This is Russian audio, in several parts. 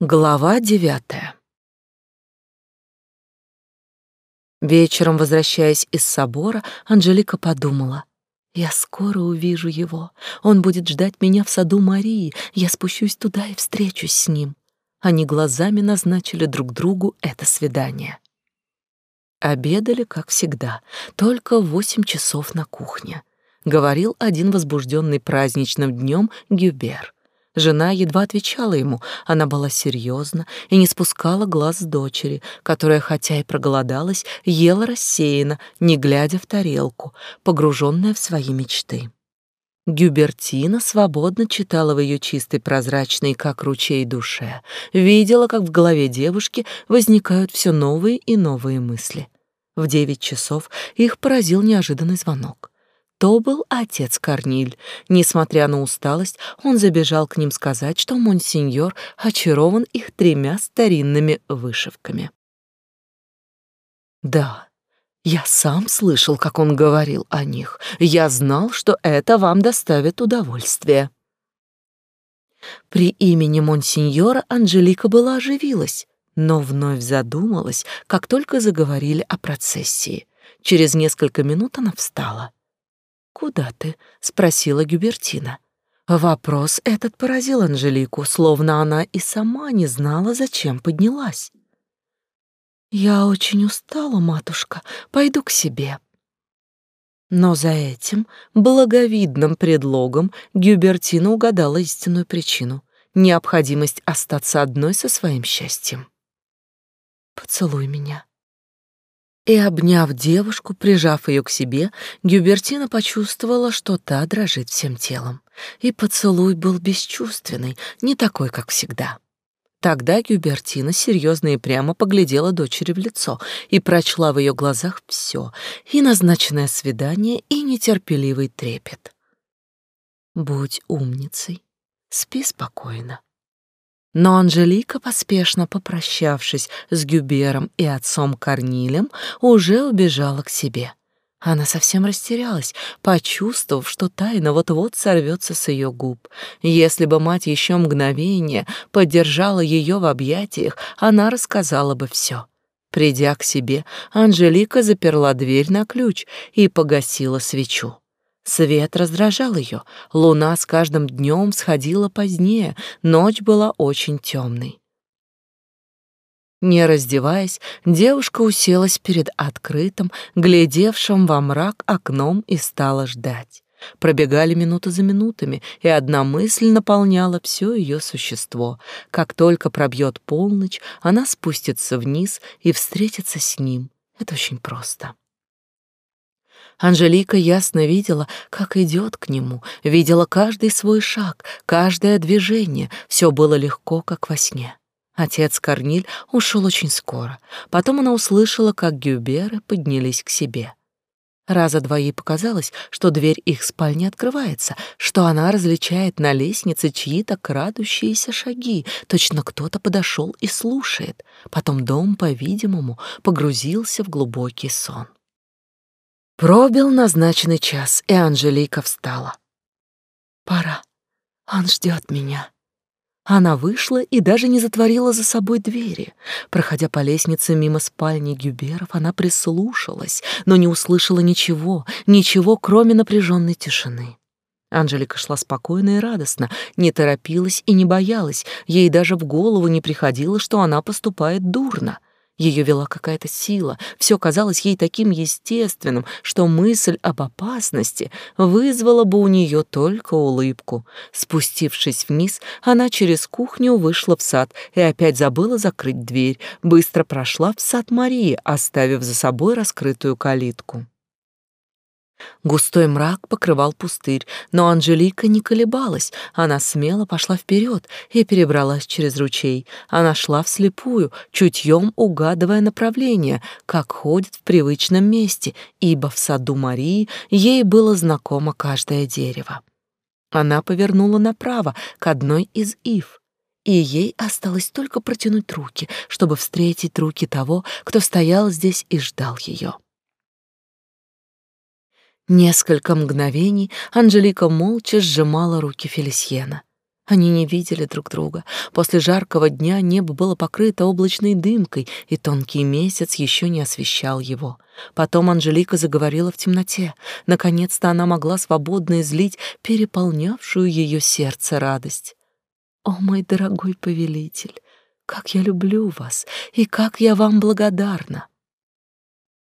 Глава девятая Вечером, возвращаясь из собора, Анжелика подумала. «Я скоро увижу его. Он будет ждать меня в саду Марии. Я спущусь туда и встречусь с ним». Они глазами назначили друг другу это свидание. Обедали, как всегда, только в восемь часов на кухне. Говорил один возбужденный праздничным днем Гюбер. Жена едва отвечала ему, она была серьезна и не спускала глаз с дочери, которая, хотя и проголодалась, ела рассеянно, не глядя в тарелку, погруженная в свои мечты. Гюбертина свободно читала в ее чистой прозрачной, как ручей, душе, видела, как в голове девушки возникают все новые и новые мысли. В девять часов их поразил неожиданный звонок. То был отец Корниль. Несмотря на усталость, он забежал к ним сказать, что монсеньор очарован их тремя старинными вышивками. Да, я сам слышал, как он говорил о них. Я знал, что это вам доставит удовольствие. При имени монсеньора Анжелика была оживилась, но вновь задумалась, как только заговорили о процессии. Через несколько минут она встала. «Куда ты?» — спросила Гюбертина. Вопрос этот поразил Анжелику, словно она и сама не знала, зачем поднялась. «Я очень устала, матушка, пойду к себе». Но за этим благовидным предлогом Гюбертина угадала истинную причину — необходимость остаться одной со своим счастьем. «Поцелуй меня», и, обняв девушку, прижав ее к себе, Гюбертина почувствовала, что та дрожит всем телом. И поцелуй был бесчувственный, не такой, как всегда. Тогда Гюбертина серьезно и прямо поглядела дочери в лицо и прочла в ее глазах все, и назначенное свидание, и нетерпеливый трепет. «Будь умницей, спи спокойно. Но Анжелика, поспешно попрощавшись с Гюбером и отцом Корнилем, уже убежала к себе. Она совсем растерялась, почувствовав, что тайна вот-вот сорвется с ее губ. Если бы мать еще мгновение поддержала ее в объятиях, она рассказала бы все. Придя к себе, Анжелика заперла дверь на ключ и погасила свечу. Свет раздражал ее, луна с каждым днем сходила позднее, ночь была очень темной. Не раздеваясь, девушка уселась перед открытым, глядевшим во мрак окном и стала ждать. Пробегали минуты за минутами, и одна мысль наполняла все ее существо. Как только пробьет полночь, она спустится вниз и встретится с ним. Это очень просто. Анжелика ясно видела, как идет к нему, видела каждый свой шаг, каждое движение, все было легко, как во сне. Отец Корниль ушел очень скоро. Потом она услышала, как Гюберы поднялись к себе. Раза два ей показалось, что дверь их спальни открывается, что она различает на лестнице чьи-то крадущиеся шаги, точно кто-то подошел и слушает. Потом дом, по-видимому, погрузился в глубокий сон. Пробил назначенный час, и Анжелика встала. «Пора. Он ждет меня». Она вышла и даже не затворила за собой двери. Проходя по лестнице мимо спальни Гюберов, она прислушалась, но не услышала ничего, ничего, кроме напряженной тишины. Анжелика шла спокойно и радостно, не торопилась и не боялась, ей даже в голову не приходило, что она поступает дурно. Ее вела какая-то сила, все казалось ей таким естественным, что мысль об опасности вызвала бы у нее только улыбку. Спустившись вниз, она через кухню вышла в сад и опять забыла закрыть дверь, быстро прошла в сад Марии, оставив за собой раскрытую калитку. Густой мрак покрывал пустырь, но Анжелика не колебалась. Она смело пошла вперед и перебралась через ручей. Она шла вслепую, чутьем угадывая направление, как ходит в привычном месте, ибо в саду Марии ей было знакомо каждое дерево. Она повернула направо к одной из ив, и ей осталось только протянуть руки, чтобы встретить руки того, кто стоял здесь и ждал ее. Несколько мгновений Анжелика молча сжимала руки Фелисьена. Они не видели друг друга. После жаркого дня небо было покрыто облачной дымкой, и тонкий месяц еще не освещал его. Потом Анжелика заговорила в темноте. Наконец-то она могла свободно излить переполнявшую ее сердце радость. «О, мой дорогой повелитель, как я люблю вас и как я вам благодарна!»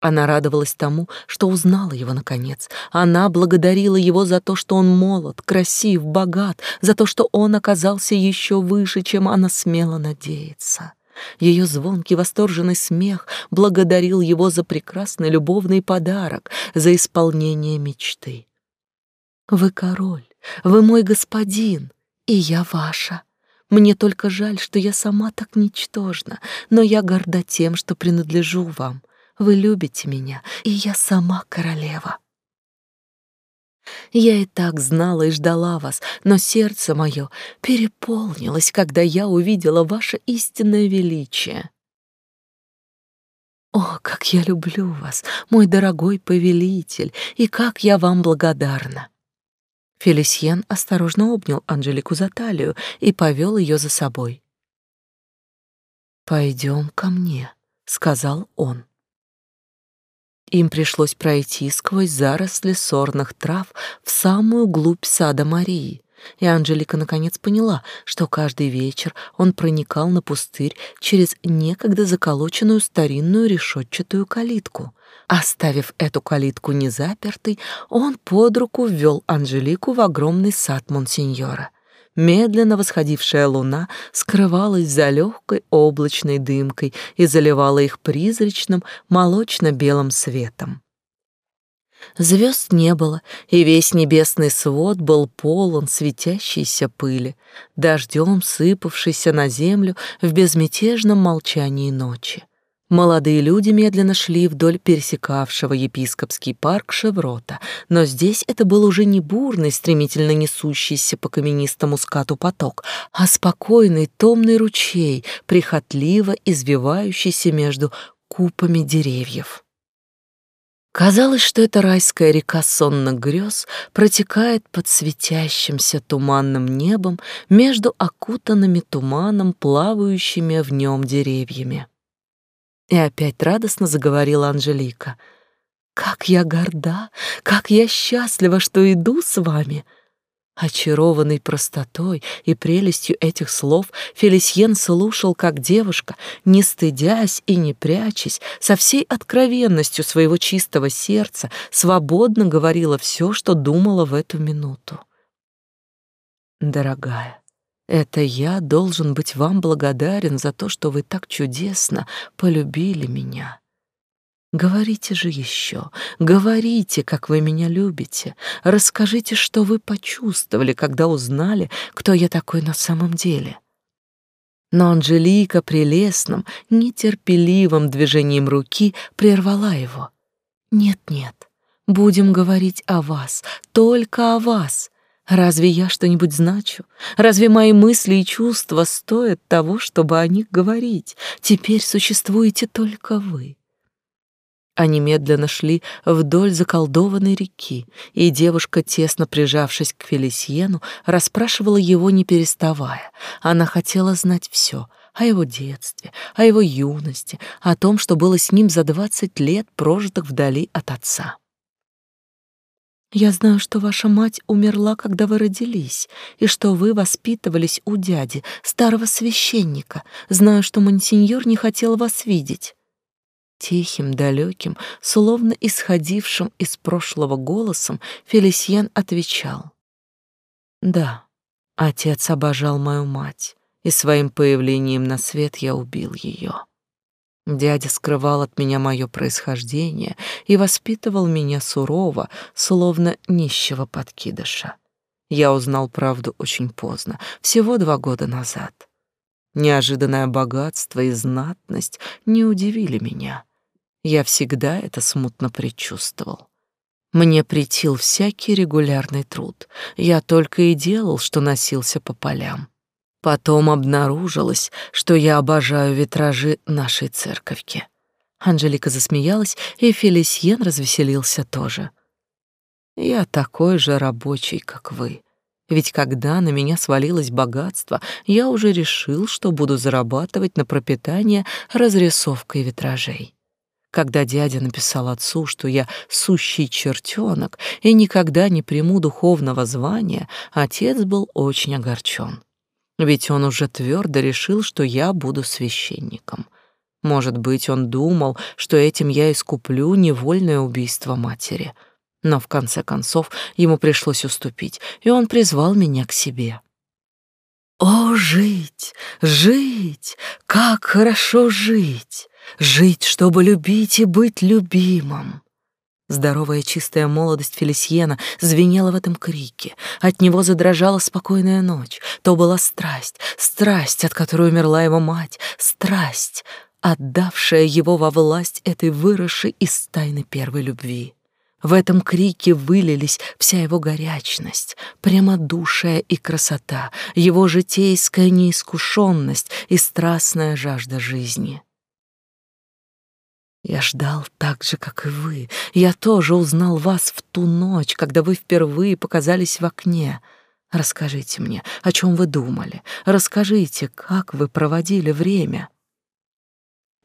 Она радовалась тому, что узнала его наконец. Она благодарила его за то, что он молод, красив, богат, за то, что он оказался еще выше, чем она смела надеяться. Ее звонкий восторженный смех благодарил его за прекрасный любовный подарок, за исполнение мечты. «Вы король, вы мой господин, и я ваша. Мне только жаль, что я сама так ничтожна, но я горда тем, что принадлежу вам. Вы любите меня, и я сама королева. Я и так знала и ждала вас, но сердце мое переполнилось, когда я увидела ваше истинное величие. О, как я люблю вас, мой дорогой повелитель, и как я вам благодарна. Фелисьен осторожно обнял Анжелику за талию и повел ее за собой. «Пойдем ко мне», — сказал он. Им пришлось пройти сквозь заросли сорных трав в самую глубь сада Марии, и Анжелика наконец поняла, что каждый вечер он проникал на пустырь через некогда заколоченную старинную решетчатую калитку. Оставив эту калитку незапертой, он под руку ввел Анжелику в огромный сад Монсеньора. Медленно восходившая луна скрывалась за легкой облачной дымкой и заливала их призрачным молочно-белым светом. Звезд не было, и весь небесный свод был полон светящейся пыли, дождем сыпавшейся на землю в безмятежном молчании ночи. Молодые люди медленно шли вдоль пересекавшего епископский парк Шеврота, но здесь это был уже не бурный, стремительно несущийся по каменистому скату поток, а спокойный томный ручей, прихотливо извивающийся между купами деревьев. Казалось, что эта райская река сонных грез протекает под светящимся туманным небом между окутанными туманом плавающими в нем деревьями. И опять радостно заговорила Анжелика. «Как я горда, как я счастлива, что иду с вами!» Очарованный простотой и прелестью этих слов, Фелисьен слушал, как девушка, не стыдясь и не прячась, со всей откровенностью своего чистого сердца, свободно говорила все, что думала в эту минуту. «Дорогая, это я должен быть вам благодарен за то, что вы так чудесно полюбили меня. Говорите же еще, говорите, как вы меня любите. Расскажите, что вы почувствовали, когда узнали, кто я такой на самом деле. Но Анжелика прелестным, нетерпеливым движением руки прервала его. Нет-нет, будем говорить о вас, только о вас. Разве я что-нибудь значу? Разве мои мысли и чувства стоят того, чтобы о них говорить? Теперь существуете только вы. Они медленно шли вдоль заколдованной реки, и девушка, тесно прижавшись к Фелисьену, расспрашивала его, не переставая. Она хотела знать все о его детстве, о его юности, о том, что было с ним за двадцать лет, прожитых вдали от отца. Я знаю, что ваша мать умерла, когда вы родились, и что вы воспитывались у дяди, старого священника. Знаю, что монсеньор не хотел вас видеть. Тихим, далеким, словно исходившим из прошлого голосом, Фелисьен отвечал. «Да, отец обожал мою мать, и своим появлением на свет я убил ее. Дядя скрывал от меня мое происхождение и воспитывал меня сурово, словно нищего подкидыша. Я узнал правду очень поздно, всего два года назад. Неожиданное богатство и знатность не удивили меня. Я всегда это смутно предчувствовал. Мне претил всякий регулярный труд. Я только и делал, что носился по полям. Потом обнаружилось, что я обожаю витражи нашей церковки. Анжелика засмеялась, и Фелисьен развеселился тоже. Я такой же рабочий, как вы. Ведь когда на меня свалилось богатство, я уже решил, что буду зарабатывать на пропитание разрисовкой витражей. Когда дядя написал отцу, что я сущий чертенок и никогда не приму духовного звания, отец был очень огорчен. Ведь он уже твердо решил, что я буду священником. Может быть, он думал, что этим я искуплю невольное убийство матери. Но в конце концов ему пришлось уступить, и он призвал меня к себе. О, жить, жить, как хорошо жить! Жить, чтобы любить и быть любимым. Здоровая чистая молодость Фелисьена звенела в этом крике. От него задрожала спокойная ночь. То была страсть, страсть, от которой умерла его мать, страсть, отдавшая его во власть этой выросшей из тайны первой любви. В этом крике вылились вся его горячность, прямодушие и красота, его житейская неискушенность и страстная жажда жизни. Я ждал так же, как и вы. Я тоже узнал вас в ту ночь, когда вы впервые показались в окне. Расскажите мне, о чем вы думали. Расскажите, как вы проводили время.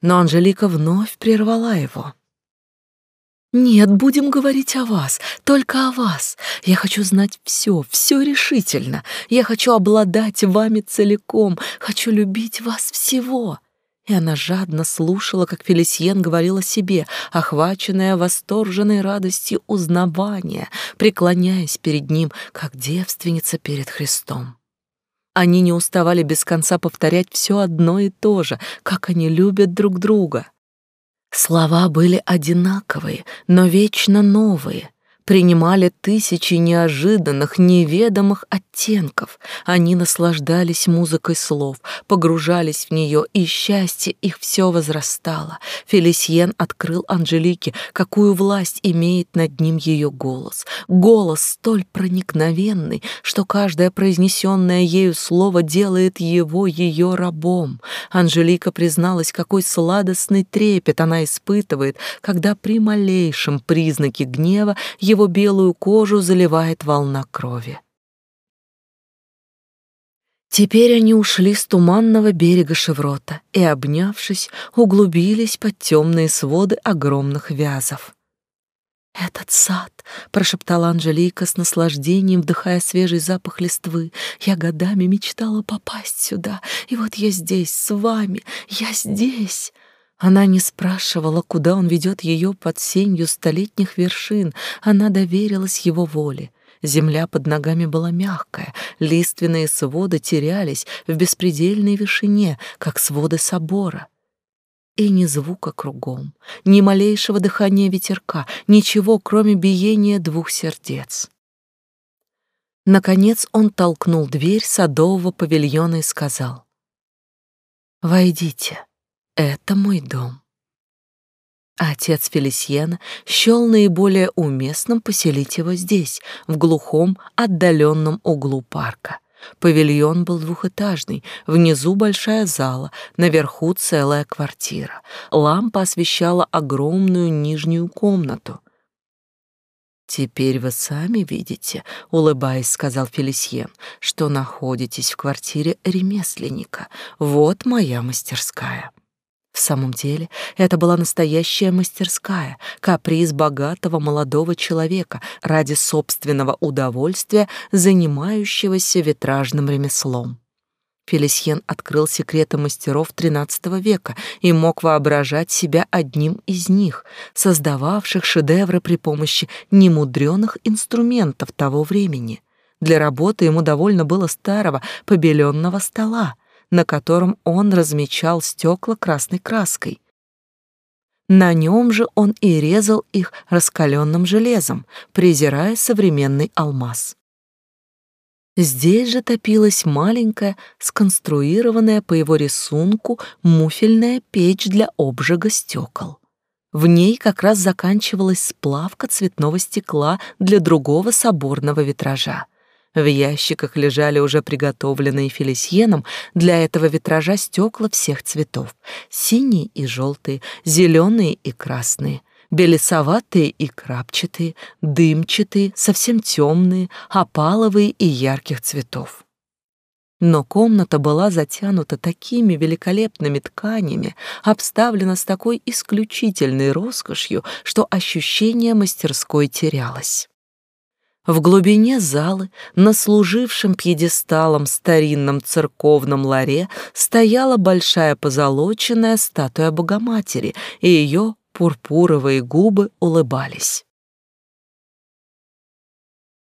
Но Анжелика вновь прервала его. Нет, будем говорить о вас, только о вас. Я хочу знать все, все решительно. Я хочу обладать вами целиком, хочу любить вас всего. И она жадно слушала, как Фелисьен говорил о себе, охваченная восторженной радостью узнавания, преклоняясь перед ним, как девственница перед Христом. Они не уставали без конца повторять все одно и то же, как они любят друг друга. Слова были одинаковые, но вечно новые — принимали тысячи неожиданных, неведомых оттенков. Они наслаждались музыкой слов, погружались в нее, и счастье их все возрастало. Фелисьен открыл Анжелике, какую власть имеет над ним ее голос. Голос столь проникновенный, что каждое произнесенное ею слово делает его ее рабом. Анжелика призналась, какой сладостный трепет она испытывает, когда при малейшем признаке гнева его белую кожу заливает волна крови. Теперь они ушли с туманного берега Шеврота и, обнявшись, углубились под темные своды огромных вязов. «Этот сад!» — прошептала Анжелика с наслаждением, вдыхая свежий запах листвы. «Я годами мечтала попасть сюда, и вот я здесь, с вами, я здесь!» Она не спрашивала, куда он ведет ее под сенью столетних вершин, она доверилась его воле. Земля под ногами была мягкая, лиственные своды терялись в беспредельной вышине, как своды собора. И ни звука кругом, ни малейшего дыхания ветерка, ничего, кроме биения двух сердец. Наконец он толкнул дверь садового павильона и сказал «Войдите». Это мой дом. отец Фелисьена счел наиболее уместным поселить его здесь, в глухом, отдаленном углу парка. Павильон был двухэтажный, внизу большая зала, наверху целая квартира. Лампа освещала огромную нижнюю комнату. «Теперь вы сами видите», — улыбаясь, сказал Фелисьен, «что находитесь в квартире ремесленника. Вот моя мастерская». В самом деле, это была настоящая мастерская, каприз богатого молодого человека ради собственного удовольствия, занимающегося витражным ремеслом. Фелисьен открыл секреты мастеров XIII века и мог воображать себя одним из них, создававших шедевры при помощи немудреных инструментов того времени. Для работы ему довольно было старого побеленного стола, на котором он размечал стекла красной краской. На нем же он и резал их раскаленным железом, презирая современный алмаз. Здесь же топилась маленькая, сконструированная по его рисунку муфельная печь для обжига стекол. В ней как раз заканчивалась сплавка цветного стекла для другого соборного витража. В ящиках лежали уже приготовленные Фелисьеном для этого витража стекла всех цветов: синие и желтые, зеленые и красные. белесоватые и крапчатые, дымчатые, совсем темные, опаловые и ярких цветов. Но комната была затянута такими великолепными тканями, обставлена с такой исключительной роскошью, что ощущение мастерской терялось. В глубине залы, на служившем пьедесталом старинном церковном ларе, стояла большая позолоченная статуя Богоматери, и ее пурпуровые губы улыбались.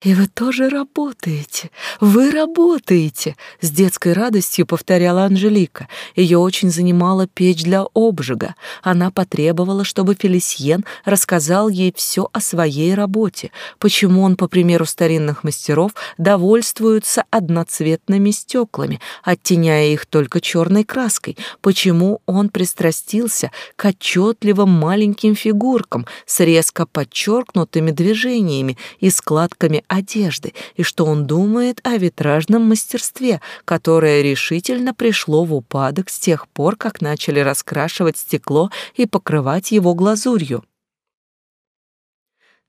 «И вы тоже работаете! Вы работаете!» — с детской радостью повторяла Анжелика. Ее очень занимала печь для обжига. Она потребовала, чтобы Фелисьен рассказал ей все о своей работе, почему он, по примеру старинных мастеров, довольствуется одноцветными стеклами, оттеняя их только черной краской, почему он пристрастился к отчетливым маленьким фигуркам с резко подчеркнутыми движениями и складками одежды и что он думает о витражном мастерстве, которое решительно пришло в упадок с тех пор, как начали раскрашивать стекло и покрывать его глазурью.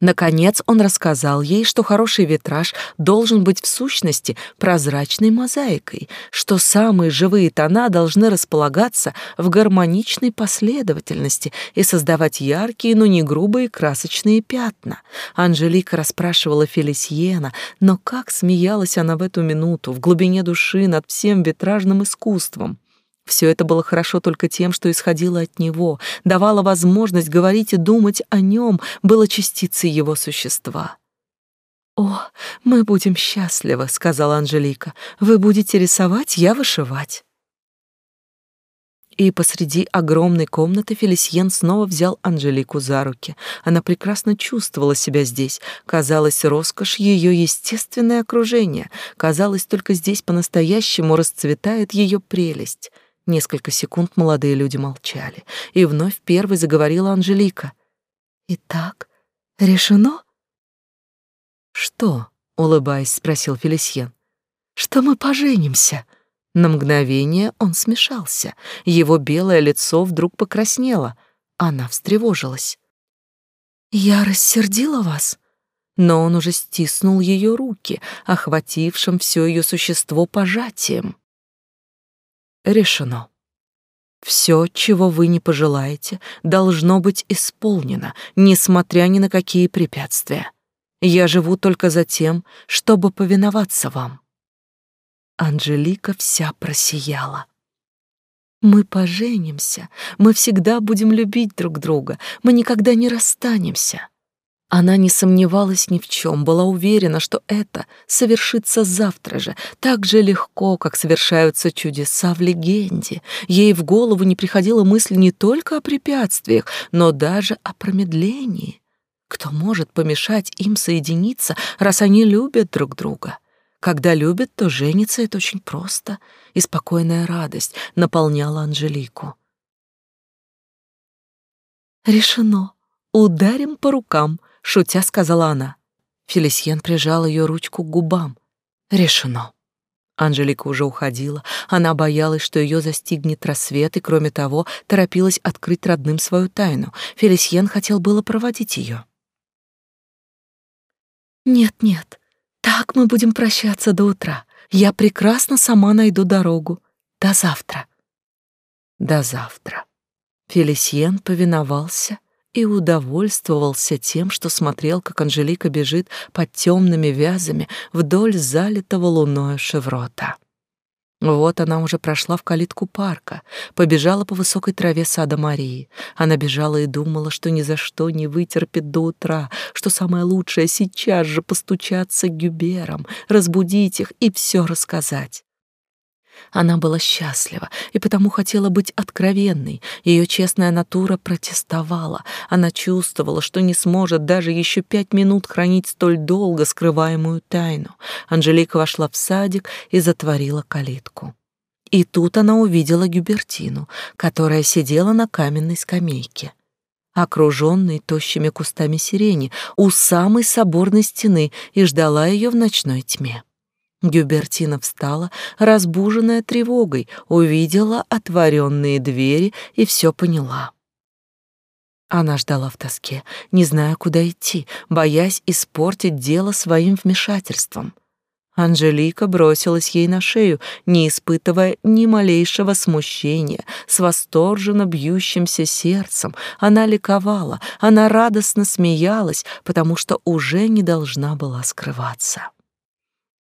Наконец он рассказал ей, что хороший витраж должен быть в сущности прозрачной мозаикой, что самые живые тона должны располагаться в гармоничной последовательности и создавать яркие, но не грубые красочные пятна. Анжелика расспрашивала Фелисьена, но как смеялась она в эту минуту в глубине души над всем витражным искусством. Все это было хорошо только тем, что исходило от него, давало возможность говорить и думать о нем, было частицей его существа. «О, мы будем счастливы», — сказала Анжелика. «Вы будете рисовать, я вышивать». И посреди огромной комнаты Фелисьен снова взял Анжелику за руки. Она прекрасно чувствовала себя здесь. Казалось, роскошь ее естественное окружение. Казалось, только здесь по-настоящему расцветает ее прелесть. Несколько секунд молодые люди молчали, и вновь первой заговорила Анжелика. «Итак, решено?» «Что?» — улыбаясь, спросил Фелисьен. «Что мы поженимся?» На мгновение он смешался. Его белое лицо вдруг покраснело. Она встревожилась. «Я рассердила вас?» Но он уже стиснул ее руки, охватившим все ее существо пожатием. Решено. Все, чего вы не пожелаете, должно быть исполнено, несмотря ни на какие препятствия. Я живу только за тем, чтобы повиноваться вам. Анжелика вся просияла. Мы поженимся, мы всегда будем любить друг друга, мы никогда не расстанемся. Она не сомневалась ни в чем, была уверена, что это совершится завтра же, так же легко, как совершаются чудеса в легенде. Ей в голову не приходила мысль не только о препятствиях, но даже о промедлении. Кто может помешать им соединиться, раз они любят друг друга? Когда любят, то жениться — это очень просто, и спокойная радость наполняла Анжелику. «Решено. Ударим по рукам», шутя сказала она. Фелисьен прижал ее ручку к губам. Решено. Анжелика уже уходила. Она боялась, что ее застигнет рассвет, и, кроме того, торопилась открыть родным свою тайну. Фелисьен хотел было проводить ее. «Нет-нет, так мы будем прощаться до утра. Я прекрасно сама найду дорогу. До завтра». «До завтра». Фелисьен повиновался и удовольствовался тем, что смотрел, как Анжелика бежит под темными вязами вдоль залитого луною шеврота. Вот она уже прошла в калитку парка, побежала по высокой траве сада Марии. Она бежала и думала, что ни за что не вытерпит до утра, что самое лучшее сейчас же постучаться к гюберам, разбудить их и все рассказать. Она была счастлива и потому хотела быть откровенной. Ее честная натура протестовала. Она чувствовала, что не сможет даже еще пять минут хранить столь долго скрываемую тайну. Анжелика вошла в садик и затворила калитку. И тут она увидела Гюбертину, которая сидела на каменной скамейке окруженной тощими кустами сирени у самой соборной стены и ждала ее в ночной тьме. Гюбертина встала, разбуженная тревогой, увидела отворенные двери и все поняла. Она ждала в тоске, не зная, куда идти, боясь испортить дело своим вмешательством. Анжелика бросилась ей на шею, не испытывая ни малейшего смущения, с восторженно бьющимся сердцем. Она ликовала, она радостно смеялась, потому что уже не должна была скрываться.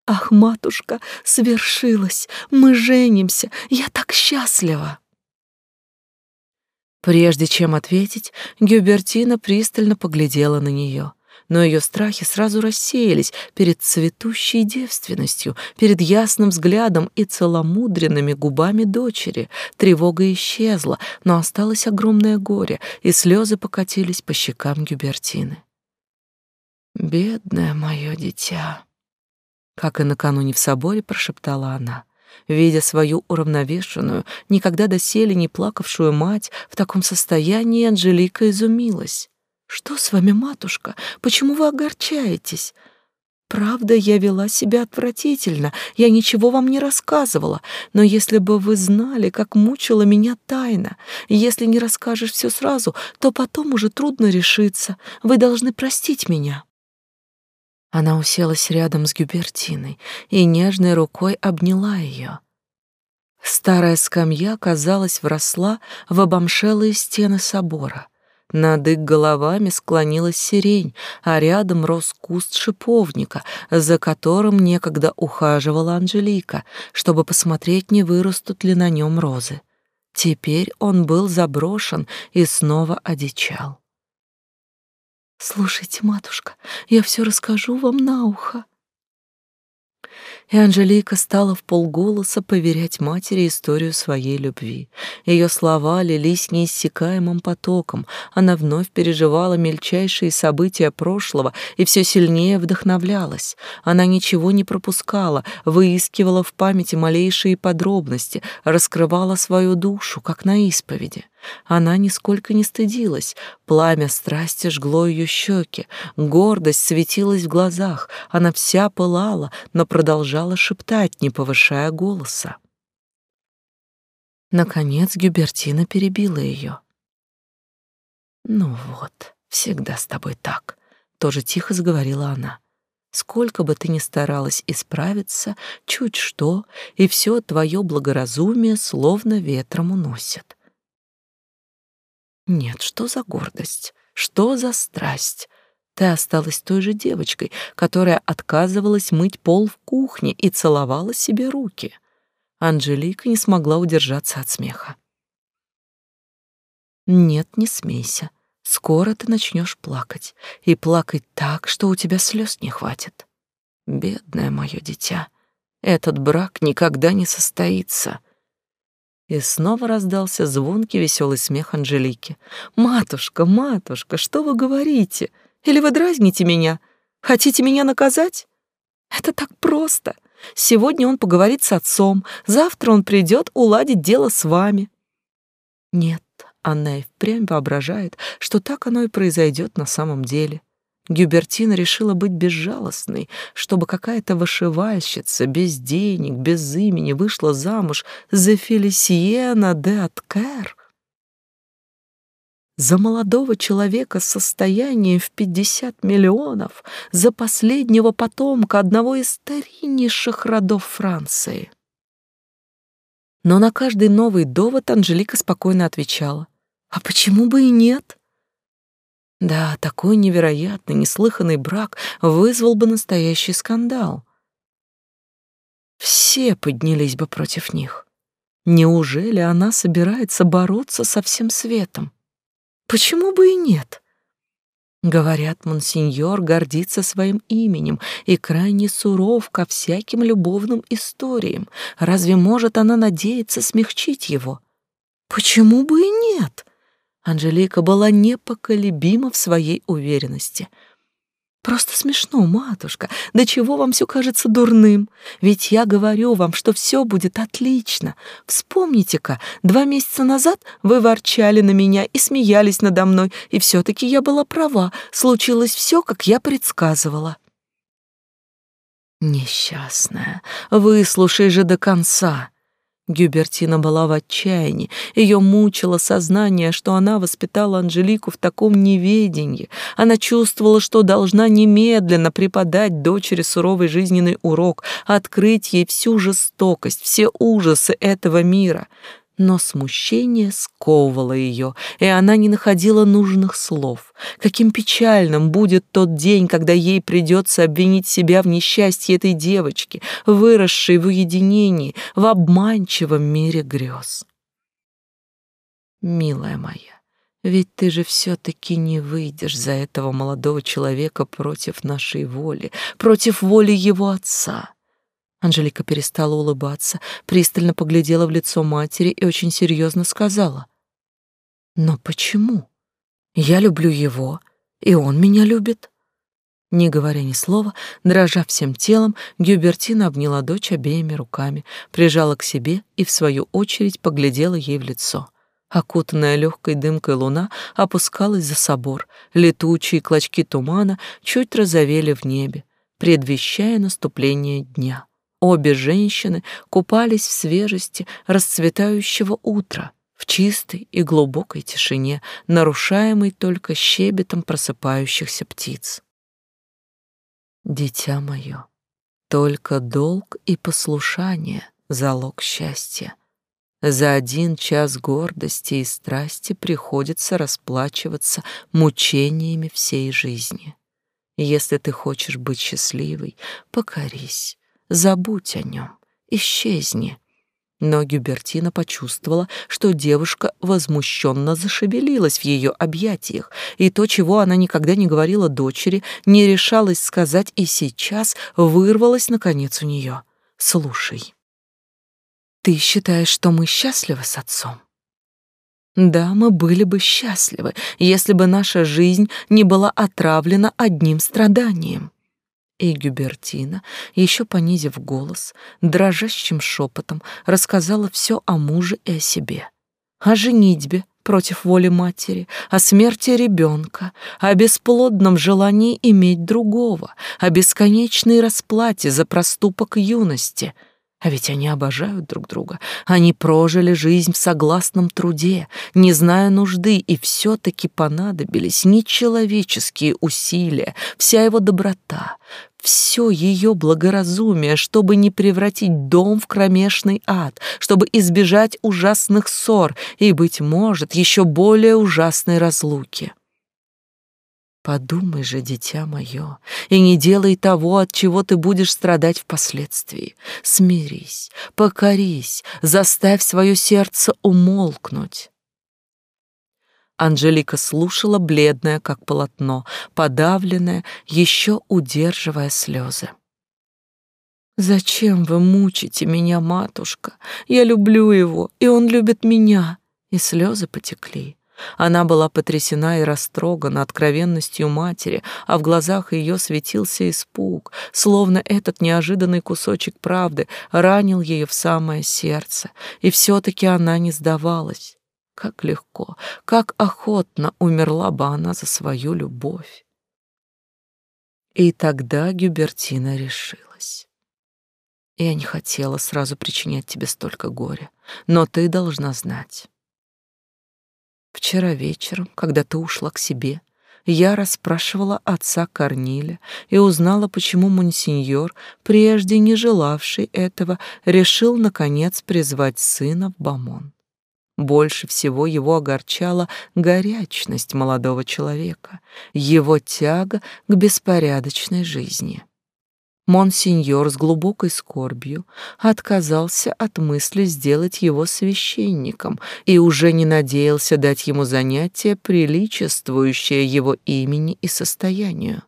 «Ах, матушка, свершилось! Мы женимся! Я так счастлива!» Прежде чем ответить, Гюбертина пристально поглядела на нее но ее страхи сразу рассеялись перед цветущей девственностью, перед ясным взглядом и целомудренными губами дочери. Тревога исчезла, но осталось огромное горе, и слезы покатились по щекам Гюбертины. «Бедное мое дитя», — как и накануне в соборе прошептала она. Видя свою уравновешенную, никогда доселе не плакавшую мать в таком состоянии, Анжелика изумилась. Что с вами, матушка? Почему вы огорчаетесь? Правда, я вела себя отвратительно, я ничего вам не рассказывала, но если бы вы знали, как мучила меня тайна, если не расскажешь все сразу, то потом уже трудно решиться. Вы должны простить меня. Она уселась рядом с Гюбертиной и нежной рукой обняла ее. Старая скамья, казалось, вросла в обомшелые стены собора. Над их головами склонилась сирень, а рядом рос куст шиповника, за которым некогда ухаживала Анжелика, чтобы посмотреть, не вырастут ли на нем розы. Теперь он был заброшен и снова одичал. «Слушайте, матушка, я все расскажу вам на ухо», и Анжелика стала в полголоса поверять матери историю своей любви. Ее слова лились неиссякаемым потоком, она вновь переживала мельчайшие события прошлого и все сильнее вдохновлялась. Она ничего не пропускала, выискивала в памяти малейшие подробности, раскрывала свою душу, как на исповеди. Она нисколько не стыдилась. Пламя страсти жгло ее щеки, гордость светилась в глазах. Она вся пылала, но продолжала шептать, не повышая голоса. Наконец Гюбертина перебила ее. «Ну вот, всегда с тобой так», — тоже тихо заговорила она. «Сколько бы ты ни старалась исправиться, чуть что, и все твое благоразумие словно ветром уносит. Нет, что за гордость? Что за страсть? Ты осталась той же девочкой, которая отказывалась мыть пол в кухне и целовала себе руки. Анжелика не смогла удержаться от смеха. Нет, не смейся. Скоро ты начнешь плакать, и плакать так, что у тебя слез не хватит. Бедное мое дитя, этот брак никогда не состоится. И снова раздался звонкий веселый смех Анжелики. «Матушка, матушка, что вы говорите? Или вы дразните меня? Хотите меня наказать? Это так просто. Сегодня он поговорит с отцом, завтра он придет уладить дело с вами». Нет, она и впрямь воображает, что так оно и произойдет на самом деле. Гюбертина решила быть безжалостной, чтобы какая-то вышивальщица без денег, без имени вышла замуж за Фелисиена де Аткер. За молодого человека с состоянием в пятьдесят миллионов, за последнего потомка одного из стариннейших родов Франции. Но на каждый новый довод Анжелика спокойно отвечала. «А почему бы и нет?» Да, такой невероятный, неслыханный брак вызвал бы настоящий скандал. Все поднялись бы против них. Неужели она собирается бороться со всем светом? Почему бы и нет? Говорят, монсеньор гордится своим именем и крайне суров ко всяким любовным историям. Разве может она надеяться смягчить его? Почему бы и нет? Анжелика была непоколебима в своей уверенности. Просто смешно, матушка. До чего вам все кажется дурным? Ведь я говорю вам, что все будет отлично. Вспомните-ка, два месяца назад вы ворчали на меня и смеялись надо мной, и все-таки я была права. Случилось все, как я предсказывала. Несчастная, выслушай же до конца. Гюбертина была в отчаянии. Ее мучило сознание, что она воспитала Анжелику в таком неведении. Она чувствовала, что должна немедленно преподать дочери суровый жизненный урок, открыть ей всю жестокость, все ужасы этого мира но смущение сковывало ее, и она не находила нужных слов. Каким печальным будет тот день, когда ей придется обвинить себя в несчастье этой девочки, выросшей в уединении, в обманчивом мире грез. «Милая моя, ведь ты же все-таки не выйдешь за этого молодого человека против нашей воли, против воли его отца». Анжелика перестала улыбаться, пристально поглядела в лицо матери и очень серьезно сказала. «Но почему? Я люблю его, и он меня любит». Не говоря ни слова, дрожа всем телом, Гюбертина обняла дочь обеими руками, прижала к себе и, в свою очередь, поглядела ей в лицо. Окутанная легкой дымкой луна опускалась за собор, летучие клочки тумана чуть разовели в небе, предвещая наступление дня. Обе женщины купались в свежести расцветающего утра, в чистой и глубокой тишине, нарушаемой только щебетом просыпающихся птиц. Дитя мое, только долг и послушание — залог счастья. За один час гордости и страсти приходится расплачиваться мучениями всей жизни. Если ты хочешь быть счастливой, покорись, Забудь о нем, исчезни. Но Гюбертина почувствовала, что девушка возмущенно зашевелилась в ее объятиях, и то, чего она никогда не говорила дочери, не решалась сказать и сейчас вырвалось наконец у нее. «Слушай, ты считаешь, что мы счастливы с отцом?» Да, мы были бы счастливы, если бы наша жизнь не была отравлена одним страданием. И Гюбертина, еще понизив голос, дрожащим шепотом рассказала все о муже и о себе. О женитьбе против воли матери, о смерти ребенка, о бесплодном желании иметь другого, о бесконечной расплате за проступок юности — а ведь они обожают друг друга. Они прожили жизнь в согласном труде, не зная нужды, и все-таки понадобились нечеловеческие усилия, вся его доброта, все ее благоразумие, чтобы не превратить дом в кромешный ад, чтобы избежать ужасных ссор и, быть может, еще более ужасной разлуки. Подумай же, дитя мое, и не делай того, от чего ты будешь страдать впоследствии. Смирись, покорись, заставь свое сердце умолкнуть. Анжелика слушала, бледная, как полотно, подавленная, еще удерживая слезы. «Зачем вы мучите меня, матушка? Я люблю его, и он любит меня». И слезы потекли. Она была потрясена и растрогана откровенностью матери, а в глазах ее светился испуг, словно этот неожиданный кусочек правды ранил ее в самое сердце, и все-таки она не сдавалась. Как легко, как охотно умерла бы она за свою любовь. И тогда Гюбертина решилась. Я не хотела сразу причинять тебе столько горя, но ты должна знать. Вчера вечером, когда ты ушла к себе, я расспрашивала отца Корниля и узнала, почему монсеньор, прежде не желавший этого, решил, наконец, призвать сына в Бамон. Больше всего его огорчала горячность молодого человека, его тяга к беспорядочной жизни. Монсеньор с глубокой скорбью отказался от мысли сделать его священником и уже не надеялся дать ему занятие, приличествующее его имени и состоянию.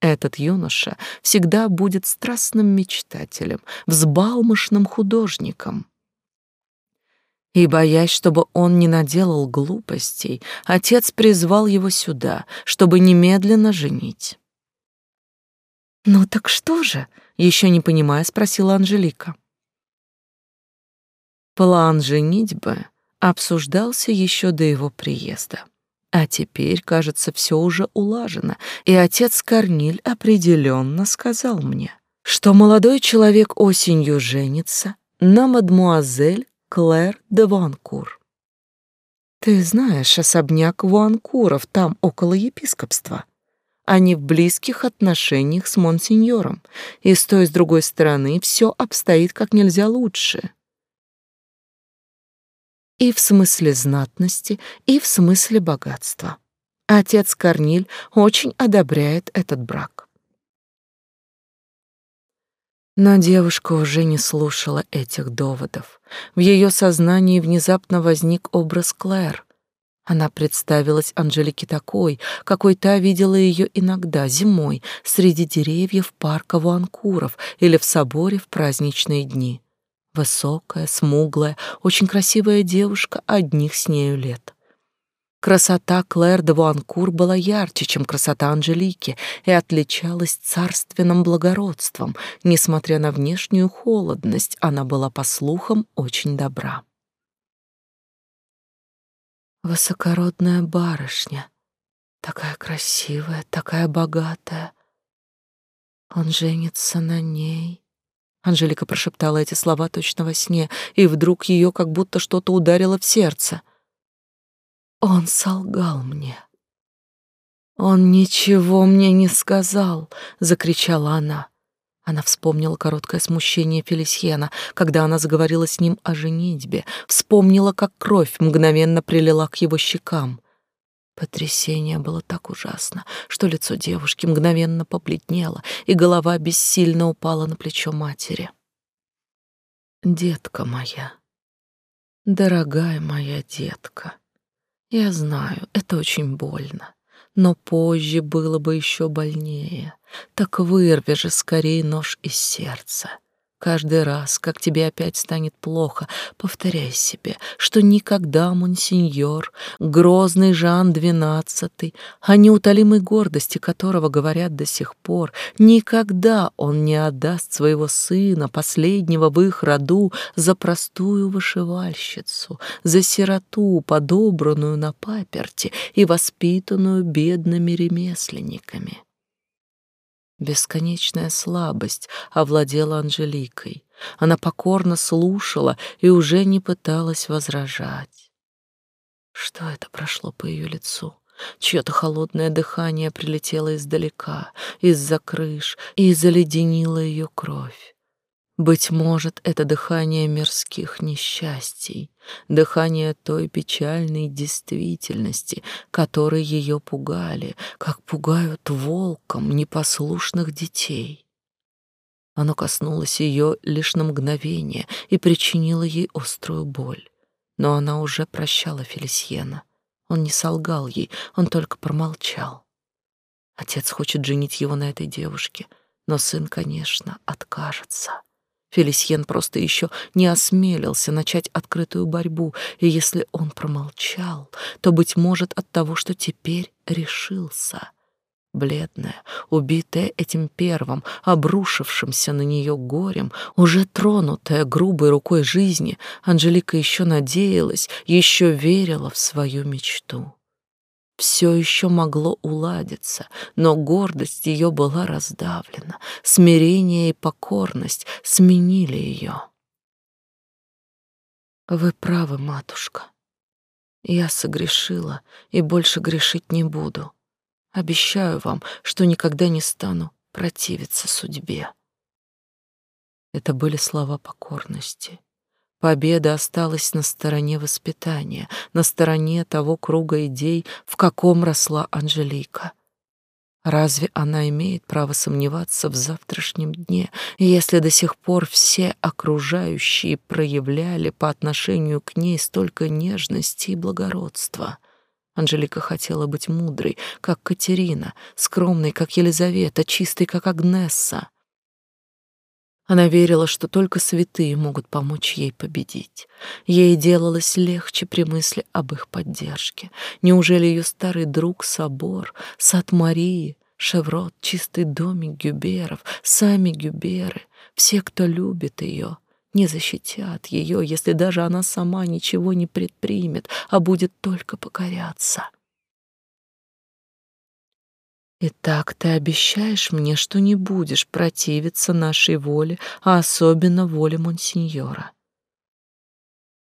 Этот юноша всегда будет страстным мечтателем, взбалмошным художником. И, боясь, чтобы он не наделал глупостей, отец призвал его сюда, чтобы немедленно женить. «Ну так что же?» — еще не понимая, спросила Анжелика. План женитьбы обсуждался еще до его приезда. А теперь, кажется, все уже улажено, и отец Корниль определенно сказал мне, что молодой человек осенью женится на мадмуазель Клэр де Вуанкур. Ты знаешь особняк Вуанкуров там, около епископства. Они в близких отношениях с монсеньором, и с той и с другой стороны все обстоит как нельзя лучше. И в смысле знатности, и в смысле богатства. Отец Корниль очень одобряет этот брак. Но девушка уже не слушала этих доводов. В ее сознании внезапно возник образ Клэр. Она представилась Анжелике такой, какой та видела ее иногда зимой среди деревьев парка Вуанкуров или в соборе в праздничные дни. Высокая, смуглая, очень красивая девушка одних с нею лет. Красота Клэр де Вуанкур была ярче, чем красота Анжелики, и отличалась царственным благородством. Несмотря на внешнюю холодность, она была, по слухам, очень добра. Высокородная барышня, такая красивая, такая богатая. Он женится на ней. Анжелика прошептала эти слова точно во сне, и вдруг ее как будто что-то ударило в сердце — он солгал мне. Он ничего мне не сказал, закричала она. Она вспомнила короткое смущение Фелисьена, когда она заговорила с ним о женитьбе, вспомнила, как кровь мгновенно прилила к его щекам. Потрясение было так ужасно, что лицо девушки мгновенно побледнело, и голова бессильно упала на плечо матери. «Детка моя, дорогая моя детка», я знаю, это очень больно, но позже было бы еще больнее. Так вырви же скорее нож из сердца. Каждый раз, как тебе опять станет плохо, повторяй себе, что никогда монсеньор, грозный Жан XII, о неутолимой гордости которого говорят до сих пор, никогда он не отдаст своего сына, последнего в их роду, за простую вышивальщицу, за сироту, подобранную на паперти и воспитанную бедными ремесленниками. Бесконечная слабость овладела Анжеликой. Она покорно слушала и уже не пыталась возражать. Что это прошло по ее лицу? Чье-то холодное дыхание прилетело издалека, из-за крыш, и заледенило ее кровь. Быть может, это дыхание мирских несчастий, дыхание той печальной действительности, которые ее пугали, как пугают волком непослушных детей. Оно коснулось ее лишь на мгновение и причинило ей острую боль. Но она уже прощала Фелисьена. Он не солгал ей, он только промолчал. Отец хочет женить его на этой девушке, но сын, конечно, откажется. Фелисьен просто еще не осмелился начать открытую борьбу, и если он промолчал, то, быть может, от того, что теперь решился. Бледная, убитая этим первым, обрушившимся на нее горем, уже тронутая грубой рукой жизни, Анжелика еще надеялась, еще верила в свою мечту все еще могло уладиться, но гордость ее была раздавлена, смирение и покорность сменили ее. Вы правы, матушка. Я согрешила и больше грешить не буду. Обещаю вам, что никогда не стану противиться судьбе. Это были слова покорности. Победа осталась на стороне воспитания, на стороне того круга идей, в каком росла Анжелика. Разве она имеет право сомневаться в завтрашнем дне, если до сих пор все окружающие проявляли по отношению к ней столько нежности и благородства? Анжелика хотела быть мудрой, как Катерина, скромной, как Елизавета, чистой, как Агнесса. Она верила, что только святые могут помочь ей победить. Ей делалось легче при мысли об их поддержке. Неужели ее старый друг собор, сад Марии, Шеврот, чистый домик Гюберов, сами Гюберы, все, кто любит ее, не защитят ее, если даже она сама ничего не предпримет, а будет только покоряться? Итак, ты обещаешь мне, что не будешь противиться нашей воле, а особенно воле монсеньора.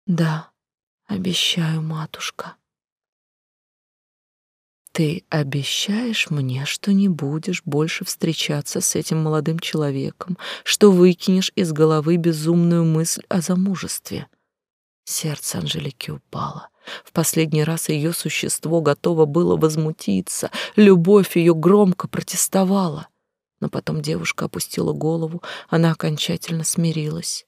Да, обещаю, матушка. Ты обещаешь мне, что не будешь больше встречаться с этим молодым человеком, что выкинешь из головы безумную мысль о замужестве. Сердце Анжелики упало. В последний раз ее существо готово было возмутиться, любовь ее громко протестовала. Но потом девушка опустила голову, она окончательно смирилась.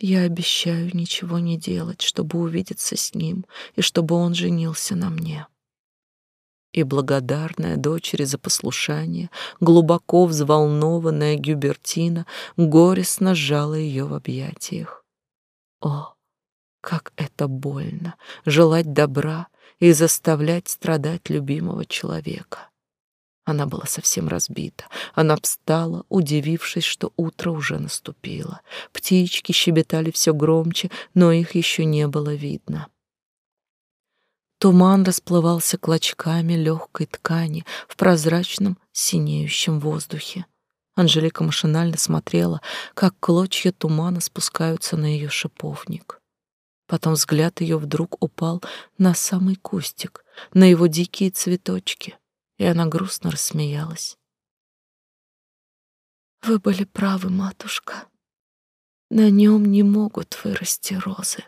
Я обещаю ничего не делать, чтобы увидеться с ним и чтобы он женился на мне и благодарная дочери за послушание, глубоко взволнованная Гюбертина горестно сжала ее в объятиях. О, как это больно желать добра и заставлять страдать любимого человека. Она была совсем разбита. Она встала, удивившись, что утро уже наступило. Птички щебетали все громче, но их еще не было видно. Туман расплывался клочками легкой ткани в прозрачном синеющем воздухе. Анжелика машинально смотрела, как клочья тумана спускаются на ее шиповник. Потом взгляд ее вдруг упал на самый кустик, на его дикие цветочки, и она грустно рассмеялась. «Вы были правы, матушка. На нем не могут вырасти розы».